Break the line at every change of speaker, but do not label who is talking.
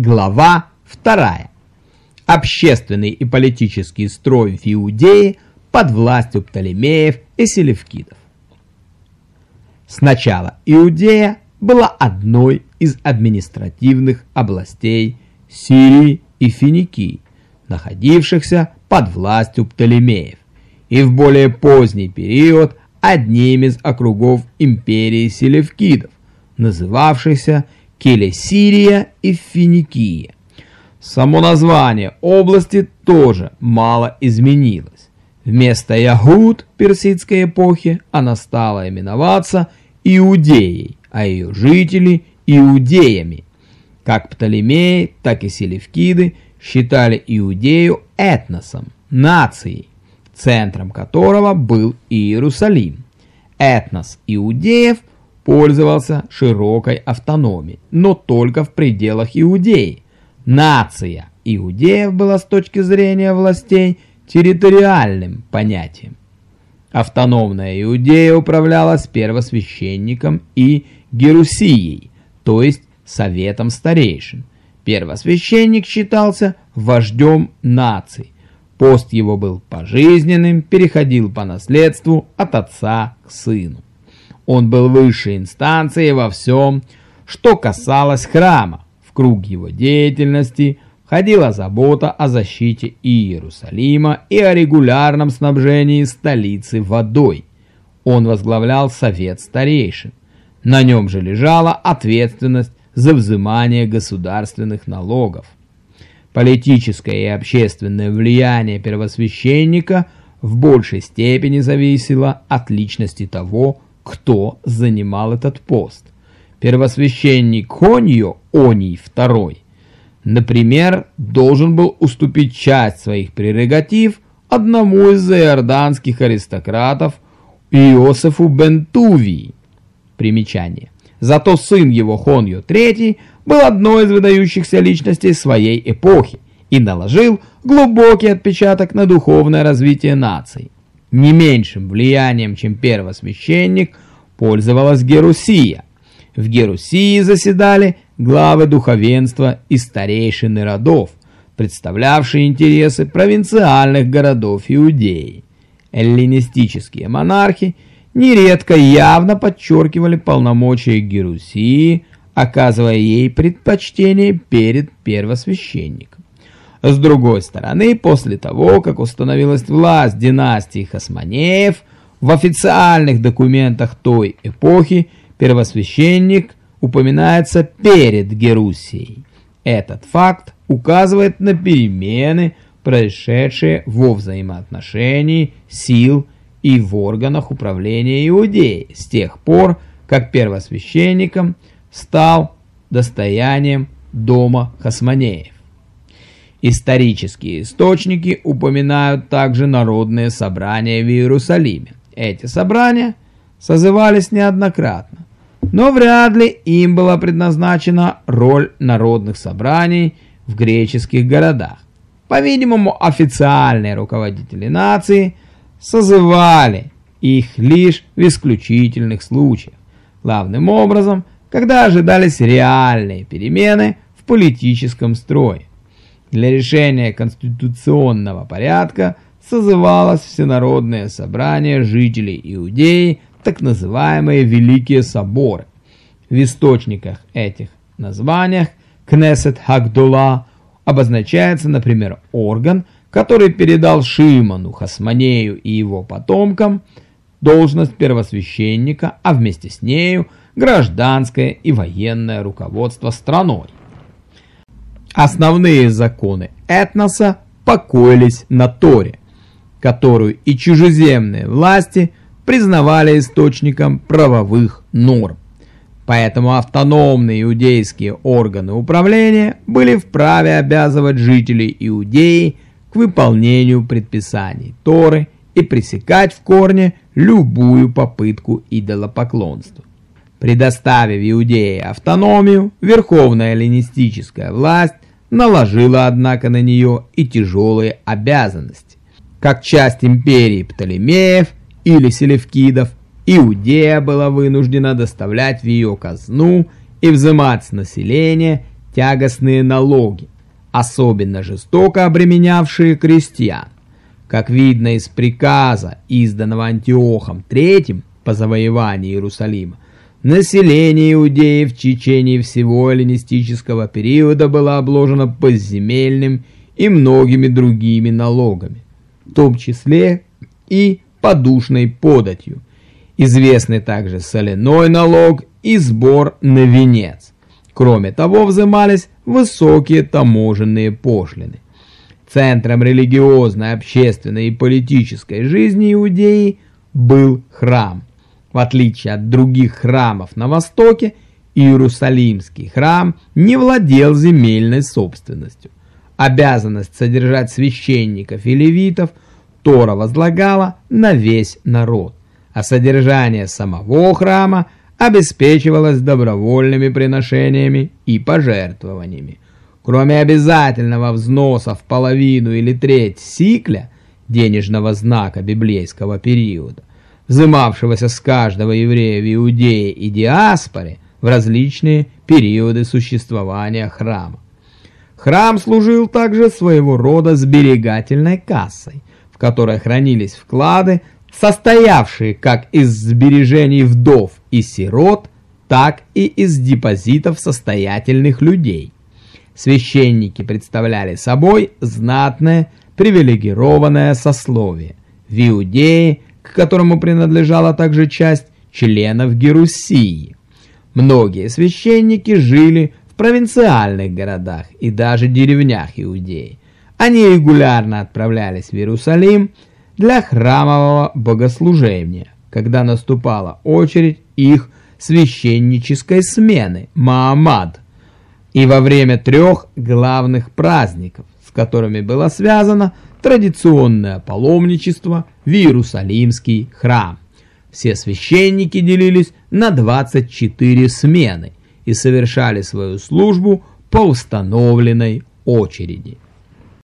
Глава 2. Общественный и политический строй в Иудее под властью Птолемеев и Селевкидов. Сначала Иудея была одной из административных областей Сирии и Финикии, находившихся под властью Птолемеев, и в более поздний период одним из округов империи Селевкидов, называвшейся Келесирия и Финикия. Само название области тоже мало изменилось. Вместо Ягуд персидской эпохи она стала именоваться Иудеей, а ее жители – иудеями. Как Птолемеи, так и Селевкиды считали Иудею этносом, нацией, центром которого был Иерусалим. Этнос иудеев – пользовался широкой автономией, но только в пределах Иудеи. Нация иудеев была с точки зрения властей территориальным понятием. Автономная Иудея управлялась первосвященником и Герусией, то есть советом старейшин. Первосвященник считался вождем нации. Пост его был пожизненным, переходил по наследству от отца к сыну. Он был высшей инстанцией во всем, что касалось храма. В круг его деятельности входила забота о защите Иерусалима и о регулярном снабжении столицы водой. Он возглавлял совет старейшин. На нем же лежала ответственность за взимание государственных налогов. Политическое и общественное влияние первосвященника в большей степени зависело от личности того, кто занимал этот пост. Первосвященник Хоньо Оний II, например, должен был уступить часть своих прерогатив одному из иорданских аристократов Иосифу Бентувии. Примечание. Зато сын его Хоньо III был одной из выдающихся личностей своей эпохи и наложил глубокий отпечаток на духовное развитие нации. Не меньшим влиянием, чем первосвященник, пользовалась Герусия. В Герусии заседали главы духовенства и старейшины родов, представлявшие интересы провинциальных городов Иудеи. Эллинистические монархи нередко явно подчеркивали полномочия Герусии, оказывая ей предпочтение перед первосвященником. С другой стороны, после того, как установилась власть династии Хасманеев, в официальных документах той эпохи первосвященник упоминается перед Герусией. Этот факт указывает на перемены, происшедшие во взаимоотношении сил и в органах управления Иудеей с тех пор, как первосвященником стал достоянием дома Хасманеев. Исторические источники упоминают также народные собрания в Иерусалиме. Эти собрания созывались неоднократно, но вряд ли им была предназначена роль народных собраний в греческих городах. По-видимому, официальные руководители нации созывали их лишь в исключительных случаях, главным образом, когда ожидались реальные перемены в политическом строе. Для решения конституционного порядка созывалось Всенародное собрание жителей Иудеи, так называемые Великие Соборы. В источниках этих названиях Кнесет Хагдула обозначается, например, орган, который передал Шиману, Хасманею и его потомкам должность первосвященника, а вместе с нею гражданское и военное руководство страной. Основные законы этноса покоились на Торе, которую и чужеземные власти признавали источником правовых норм. Поэтому автономные иудейские органы управления были вправе обязывать жителей Иудеи к выполнению предписаний Торы и пресекать в корне любую попытку идолопоклонства. Предоставив Иудее автономию, верховная эллинистическая власть наложила, однако, на нее и тяжелые обязанности. Как часть империи Птолемеев или Селевкидов, Иудея была вынуждена доставлять в ее казну и взимать с населения тягостные налоги, особенно жестоко обременявшие крестьян. Как видно из приказа, изданного Антиохом III по завоеванию Иерусалима, население иудеев в течение всего эллинистического периода было обложено подземельным и многими другими налогами, в том числе и подушной податью, известный также соляной налог и сбор на венец. Кроме того, взимались высокие таможенные пошлины. Центром религиозной, общественной и политической жизни Иудеи был храм. В отличие от других храмов на Востоке, Иерусалимский храм не владел земельной собственностью. Обязанность содержать священников и левитов Тора возлагала на весь народ, а содержание самого храма обеспечивалось добровольными приношениями и пожертвованиями. Кроме обязательного взноса в половину или треть сикля, денежного знака библейского периода, взымавшегося с каждого еврея в Иудее и диаспоре в различные периоды существования храма. Храм служил также своего рода сберегательной кассой, в которой хранились вклады, состоявшие как из сбережений вдов и сирот, так и из депозитов состоятельных людей. Священники представляли собой знатное, привилегированное сословие. В Иудее, к которому принадлежала также часть членов Герусии. Многие священники жили в провинциальных городах и даже деревнях Иудеи. Они регулярно отправлялись в Иерусалим для храмового богослужения, когда наступала очередь их священнической смены – Маамад – и во время трех главных праздников, с которыми было связано традиционное паломничество в Иерусалимский храм. Все священники делились на 24 смены и совершали свою службу по установленной очереди.